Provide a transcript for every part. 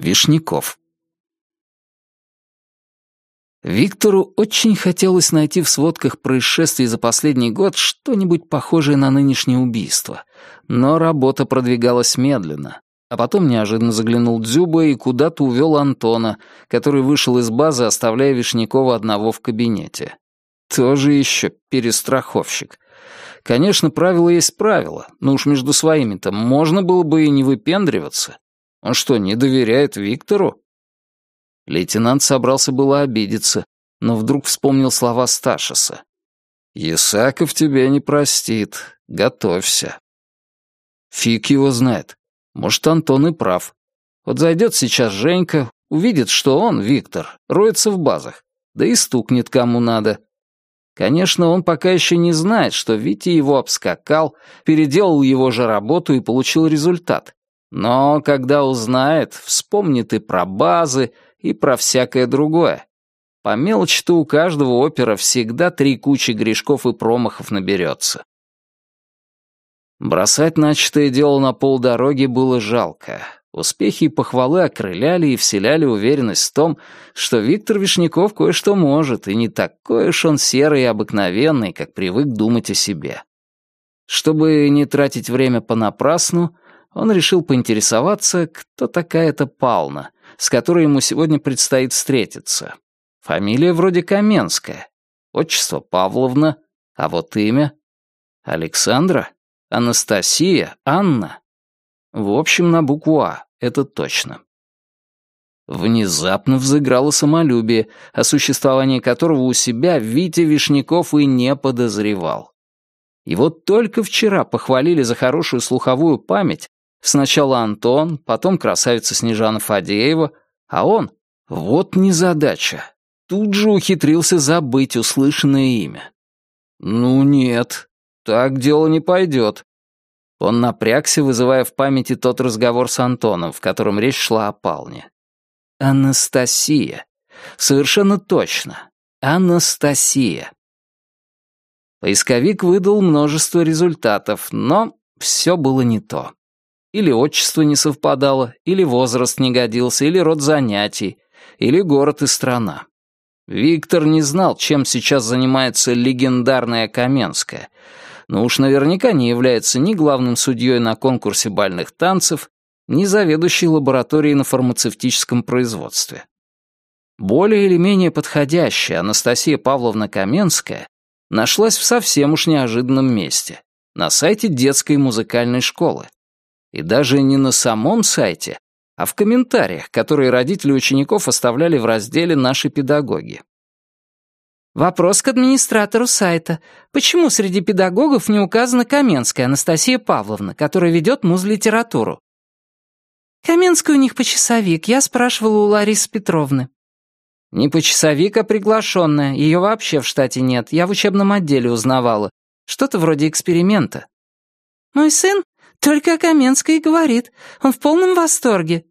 Вишняков. Виктору очень хотелось найти в сводках происшествий за последний год что-нибудь похожее на нынешнее убийство, но работа продвигалась медленно. А потом неожиданно заглянул Дзюба и куда-то увел Антона, который вышел из базы, оставляя Вишнякова одного в кабинете. Тоже еще перестраховщик. Конечно, правило есть правило, но уж между своими-то можно было бы и не выпендриваться. Он что, не доверяет Виктору? Лейтенант собрался было обидеться, но вдруг вспомнил слова Сташиса. «Исаков тебя не простит. Готовься». Фиг его знает. Может, Антон и прав. Вот зайдет сейчас Женька, увидит, что он, Виктор, роется в базах, да и стукнет кому надо. Конечно, он пока еще не знает, что Витя его обскакал, переделал его же работу и получил результат. Но когда узнает, вспомнит и про базы, и про всякое другое. По мелочи-то у каждого опера всегда три кучи грешков и промахов наберется. Бросать начатое дело на полдороги было жалко. Успехи и похвалы окрыляли и вселяли уверенность в том, что Виктор Вишняков кое-что может, и не такой уж он серый и обыкновенный, как привык думать о себе. Чтобы не тратить время понапрасну, он решил поинтересоваться, кто такая эта Пална, с которой ему сегодня предстоит встретиться. Фамилия вроде Каменская, отчество Павловна, а вот имя — Александра, Анастасия, Анна. В общем, на букву «А», это точно. Внезапно взыграло самолюбие, о существовании которого у себя Витя Вишняков и не подозревал. И вот только вчера похвалили за хорошую слуховую память, Сначала Антон, потом красавица Снежана Фадеева, а он, вот незадача, тут же ухитрился забыть услышанное имя. Ну нет, так дело не пойдет. Он напрягся, вызывая в памяти тот разговор с Антоном, в котором речь шла о Палне. Анастасия. Совершенно точно. Анастасия. Поисковик выдал множество результатов, но все было не то. Или отчество не совпадало, или возраст не годился, или род занятий, или город и страна. Виктор не знал, чем сейчас занимается легендарная Каменская, но уж наверняка не является ни главным судьей на конкурсе бальных танцев, ни заведующей лабораторией на фармацевтическом производстве. Более или менее подходящая Анастасия Павловна Каменская нашлась в совсем уж неожиданном месте — на сайте детской музыкальной школы. И даже не на самом сайте, а в комментариях, которые родители учеников оставляли в разделе «Наши педагоги». Вопрос к администратору сайта. Почему среди педагогов не указана Каменская Анастасия Павловна, которая ведет муз-литературу? Каменская у них почасовик, я спрашивала у Ларисы Петровны. Не почасовик, а приглашенная, ее вообще в штате нет, я в учебном отделе узнавала. Что-то вроде эксперимента. Мой сын только о Каменской и говорит. Он в полном восторге.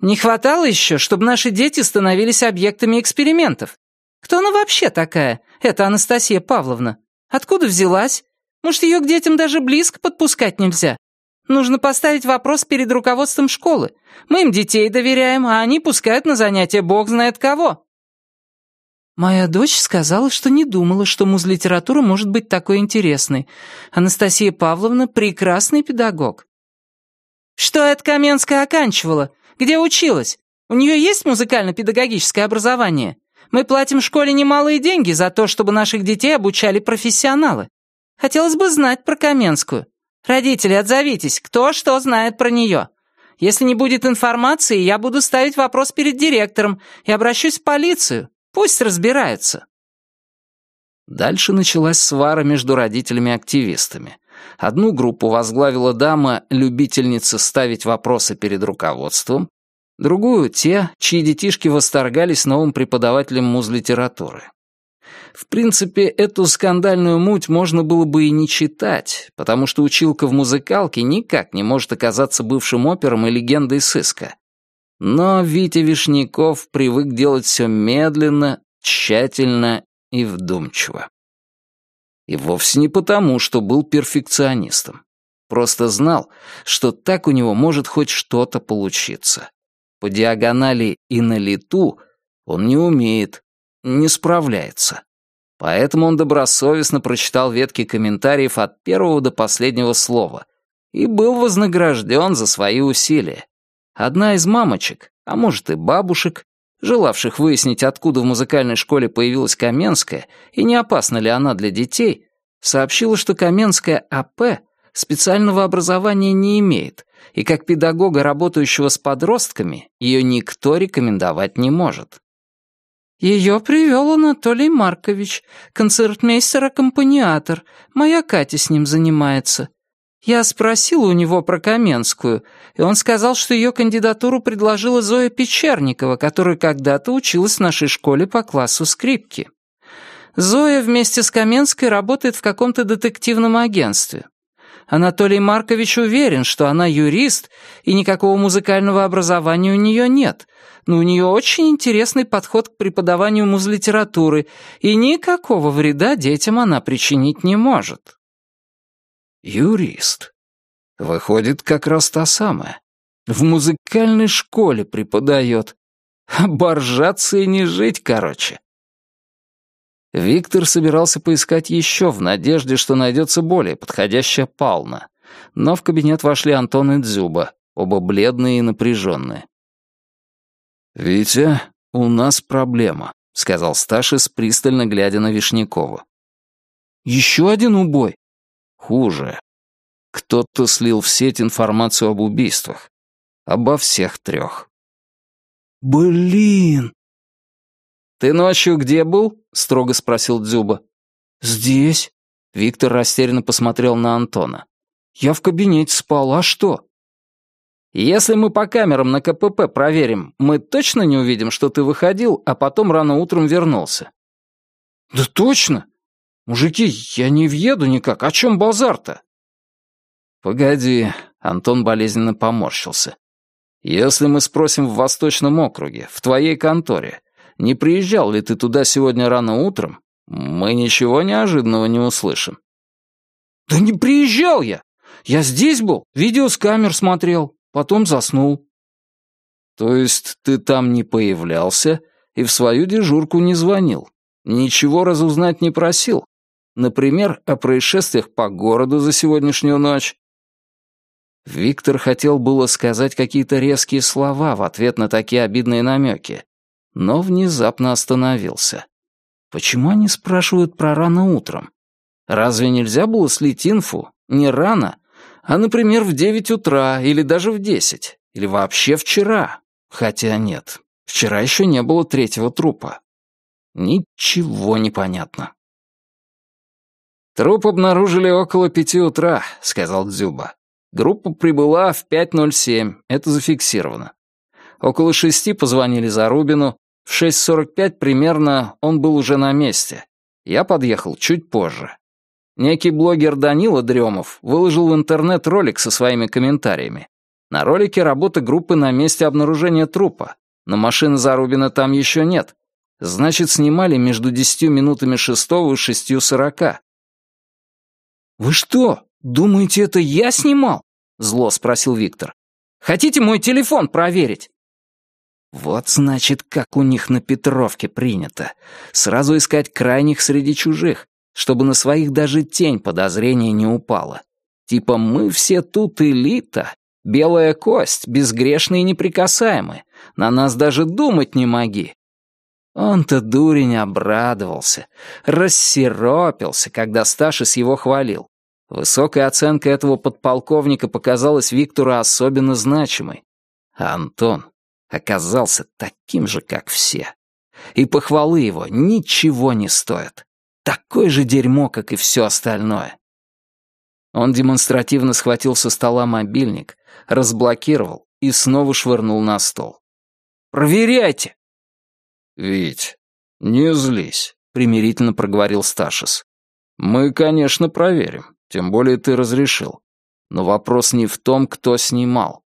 Не хватало еще, чтобы наши дети становились объектами экспериментов. Кто она вообще такая, Это Анастасия Павловна? Откуда взялась? Может, ее к детям даже близко подпускать нельзя? Нужно поставить вопрос перед руководством школы. Мы им детей доверяем, а они пускают на занятия бог знает кого. Моя дочь сказала, что не думала, что муз-литература может быть такой интересной. Анастасия Павловна — прекрасный педагог. Что это Каменская оканчивала? Где училась? У нее есть музыкально-педагогическое образование? Мы платим школе немалые деньги за то, чтобы наших детей обучали профессионалы. Хотелось бы знать про Каменскую. Родители, отзовитесь, кто что знает про нее. Если не будет информации, я буду ставить вопрос перед директором и обращусь в полицию. Пусть разбираются». Дальше началась свара между родителями-активистами. Одну группу возглавила дама, любительница ставить вопросы перед руководством, другую — те, чьи детишки восторгались новым преподавателем муз-литературы. В принципе, эту скандальную муть можно было бы и не читать, потому что училка в музыкалке никак не может оказаться бывшим опером и легендой сыска. Но Витя Вишняков привык делать все медленно, тщательно и вдумчиво. И вовсе не потому, что был перфекционистом. Просто знал, что так у него может хоть что-то получиться. по диагонали и на лету он не умеет, не справляется. Поэтому он добросовестно прочитал ветки комментариев от первого до последнего слова и был вознагражден за свои усилия. Одна из мамочек, а может и бабушек, желавших выяснить, откуда в музыкальной школе появилась Каменская и не опасна ли она для детей, сообщила, что Каменская АП специального образования не имеет, и как педагога, работающего с подростками, ее никто рекомендовать не может. Ее привел Анатолий Маркович, концертмейстер-аккомпаниатор. Моя Катя с ним занимается. Я спросила у него про Каменскую, и он сказал, что ее кандидатуру предложила Зоя Печерникова, которая когда-то училась в нашей школе по классу скрипки. Зоя вместе с Каменской работает в каком-то детективном агентстве. Анатолий Маркович уверен, что она юрист, и никакого музыкального образования у нее нет, но у нее очень интересный подход к преподаванию музлитературы, и никакого вреда детям она причинить не может. Юрист. Выходит, как раз та самая. В музыкальной школе преподает. Оборжаться и не жить, короче. Виктор собирался поискать еще в надежде, что найдется более подходящая пална. Но в кабинет вошли Антон и Дзюба, оба бледные и напряженные. «Витя, у нас проблема», — сказал Сташис, пристально глядя на Вишнякова. «Еще один убой?» «Хуже. Кто-то слил в сеть информацию об убийствах. Обо всех трех». «Блин!» «Ты ночью где был?» — строго спросил Дзюба. «Здесь». Виктор растерянно посмотрел на Антона. «Я в кабинете спал, а что?» «Если мы по камерам на КПП проверим, мы точно не увидим, что ты выходил, а потом рано утром вернулся?» «Да точно! Мужики, я не въеду никак, о чем базар-то?» «Погоди», — Антон болезненно поморщился. «Если мы спросим в Восточном округе, в твоей конторе, не приезжал ли ты туда сегодня рано утром, мы ничего неожиданного не услышим». «Да не приезжал я! Я здесь был, видео с камер смотрел, потом заснул». «То есть ты там не появлялся и в свою дежурку не звонил? Ничего разузнать не просил? Например, о происшествиях по городу за сегодняшнюю ночь?» Виктор хотел было сказать какие-то резкие слова в ответ на такие обидные намеки, но внезапно остановился. Почему они спрашивают про рано утром? Разве нельзя было слить инфу не рано, а, например, в девять утра или даже в десять, или вообще вчера? Хотя нет, вчера еще не было третьего трупа. Ничего не понятно. «Труп обнаружили около пяти утра», — сказал Дзюба. «Группа прибыла в 5.07, это зафиксировано. Около шести позвонили Зарубину, в 6.45 примерно он был уже на месте. Я подъехал чуть позже. Некий блогер Данила Дремов выложил в интернет ролик со своими комментариями. На ролике работа группы на месте обнаружения трупа, но машины Зарубина там еще нет. Значит, снимали между 10 минутами шестого и шестью сорока. «Вы что, думаете, это я снимал?» — зло спросил Виктор. «Хотите мой телефон проверить?» Вот значит, как у них на Петровке принято. Сразу искать крайних среди чужих, чтобы на своих даже тень подозрения не упала. Типа мы все тут элита, белая кость, безгрешные и неприкасаемые. На нас даже думать не моги. Он-то, дурень, обрадовался, рассеропился, когда Сташис его хвалил. Высокая оценка этого подполковника показалась Виктору особенно значимой. А Антон оказался таким же, как все. И похвалы его ничего не стоят. Такое же дерьмо, как и все остальное. Он демонстративно схватил со стола мобильник, разблокировал и снова швырнул на стол. «Проверяйте!» «Вить, не злись», — примирительно проговорил Сташис. «Мы, конечно, проверим, тем более ты разрешил. Но вопрос не в том, кто снимал».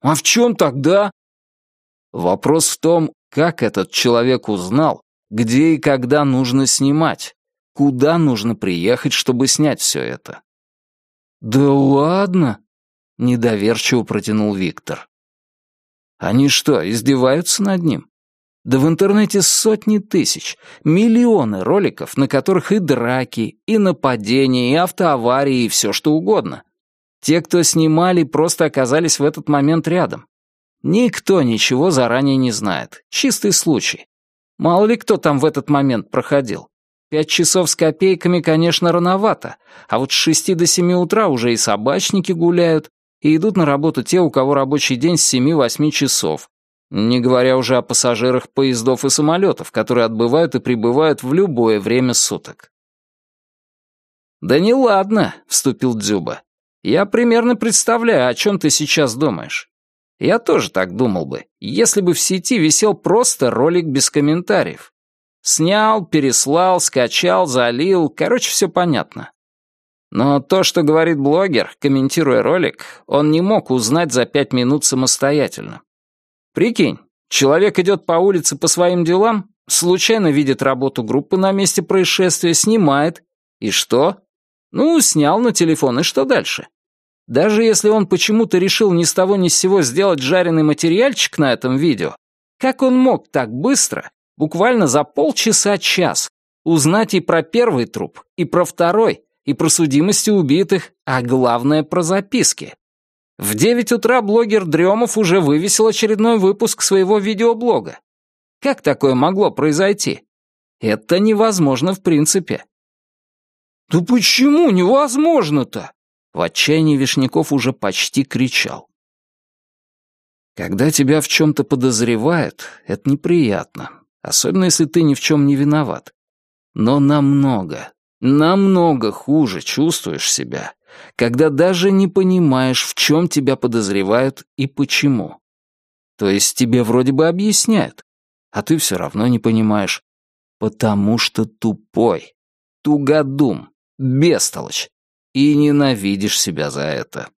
«А в чем тогда?» Вопрос в том, как этот человек узнал, где и когда нужно снимать, куда нужно приехать, чтобы снять все это. «Да ладно!» — недоверчиво протянул Виктор. Они что, издеваются над ним? Да в интернете сотни тысяч, миллионы роликов, на которых и драки, и нападения, и автоаварии, и все что угодно. Те, кто снимали, просто оказались в этот момент рядом. Никто ничего заранее не знает. Чистый случай. Мало ли кто там в этот момент проходил. Пять часов с копейками, конечно, рановато, а вот с шести до семи утра уже и собачники гуляют, и идут на работу те, у кого рабочий день с семи-восьми часов, не говоря уже о пассажирах поездов и самолетов, которые отбывают и прибывают в любое время суток. «Да не ладно», — вступил Дзюба. «Я примерно представляю, о чем ты сейчас думаешь. Я тоже так думал бы, если бы в сети висел просто ролик без комментариев. Снял, переслал, скачал, залил, короче, все понятно. Но то, что говорит блогер, комментируя ролик, он не мог узнать за пять минут самостоятельно. Прикинь, человек идет по улице по своим делам, случайно видит работу группы на месте происшествия, снимает. И что? Ну, снял на телефон, и что дальше? Даже если он почему-то решил ни с того ни с сего сделать жареный материальчик на этом видео, как он мог так быстро, буквально за полчаса-час, узнать и про первый труп, и про второй, и про судимости убитых, а главное про записки? В девять утра блогер Дремов уже вывесил очередной выпуск своего видеоблога. Как такое могло произойти? Это невозможно в принципе. «Да почему невозможно-то?» В отчаянии Вишняков уже почти кричал. Когда тебя в чем-то подозревают, это неприятно, особенно если ты ни в чем не виноват. Но намного, намного хуже чувствуешь себя, когда даже не понимаешь, в чем тебя подозревают и почему. То есть тебе вроде бы объясняют, а ты все равно не понимаешь. Потому что тупой, тугодум, бестолочь, и ненавидишь себя за это.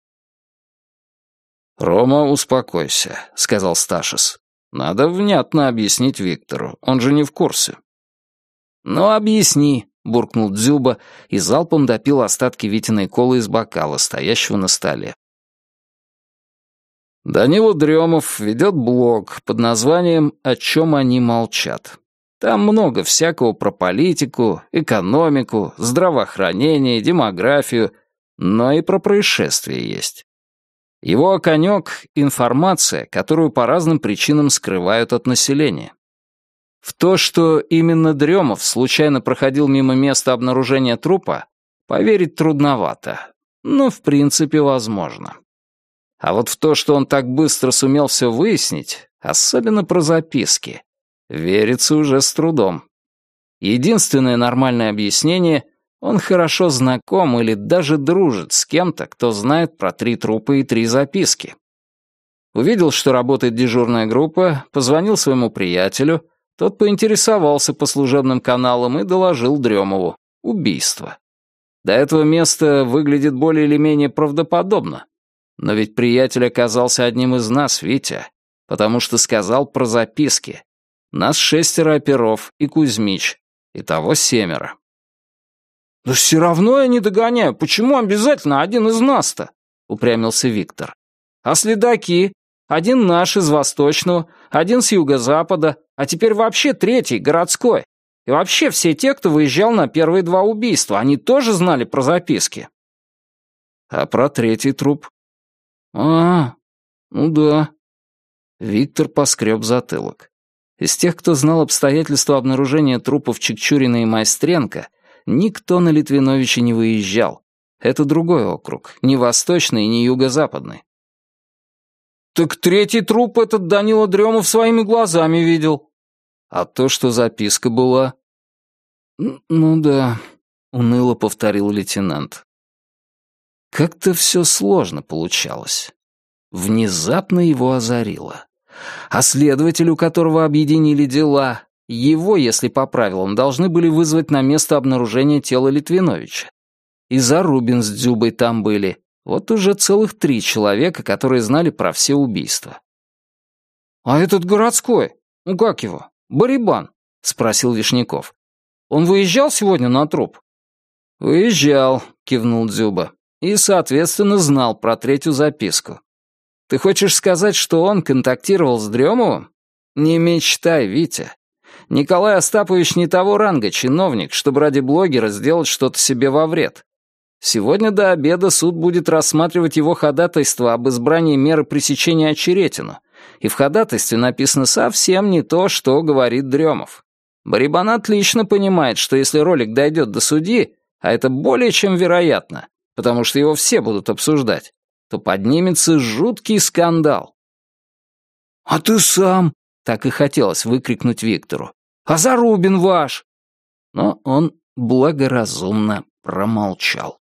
«Рома, успокойся», — сказал Сташис. «Надо внятно объяснить Виктору, он же не в курсе». «Ну, объясни», — буркнул Дзюба и залпом допил остатки Витиной колы из бокала, стоящего на столе. Данила Дремов ведет блог под названием «О чем они молчат». Там много всякого про политику, экономику, здравоохранение, демографию, но и про происшествия есть. Его конек — информация, которую по разным причинам скрывают от населения. В то, что именно Дремов случайно проходил мимо места обнаружения трупа, поверить трудновато, но в принципе возможно. А вот в то, что он так быстро сумел все выяснить, особенно про записки, верится уже с трудом. Единственное нормальное объяснение — он хорошо знаком или даже дружит с кем-то, кто знает про три трупа и три записки. Увидел, что работает дежурная группа, позвонил своему приятелю, тот поинтересовался по служебным каналам и доложил Дремову. Убийство. До этого места выглядит более или менее правдоподобно. Но ведь приятель оказался одним из нас, Витя, потому что сказал про записки. Нас шестеро оперов и Кузьмич. Итого семеро. «Да все равно я не догоняю. Почему обязательно один из нас-то?» — упрямился Виктор. «А следаки? Один наш из Восточного, один с Юго-Запада, а теперь вообще третий, городской. И вообще все те, кто выезжал на первые два убийства, они тоже знали про записки. А про третий труп? А, ну да. Виктор поскреб затылок. Из тех, кто знал обстоятельства обнаружения трупов Чекчурина и Майстренко, никто на Литвиновича не выезжал. Это другой округ, не восточный и не юго-западный. «Так третий труп этот Данила Дремов своими глазами видел». «А то, что записка была...» «Ну да», — уныло повторил лейтенант. Как-то все сложно получалось. Внезапно его озарило. А следователь, у которого объединили дела, его, если по правилам, должны были вызвать на место обнаружения тела Литвиновича. И Зарубин с Дзюбой там были. Вот уже целых три человека, которые знали про все убийства. «А этот городской? Ну как его? Барибан?» — спросил Вишняков. «Он выезжал сегодня на труп?» «Выезжал», — кивнул Дзюба. «И, соответственно, знал про третью записку. Ты хочешь сказать, что он контактировал с Дремовым? Не мечтай, Витя. Николай Остапович не того ранга чиновник, чтобы ради блогера сделать что-то себе во вред. Сегодня до обеда суд будет рассматривать его ходатайство об избрании меры пресечения очеретину, и в ходатайстве написано совсем не то, что говорит Дремов. Барибан отлично понимает, что если ролик дойдет до судьи, а это более чем вероятно, потому что его все будут обсуждать, то поднимется жуткий скандал. «А ты сам?» — так и хотелось выкрикнуть Виктору. «А Зарубин ваш?» Но он благоразумно промолчал.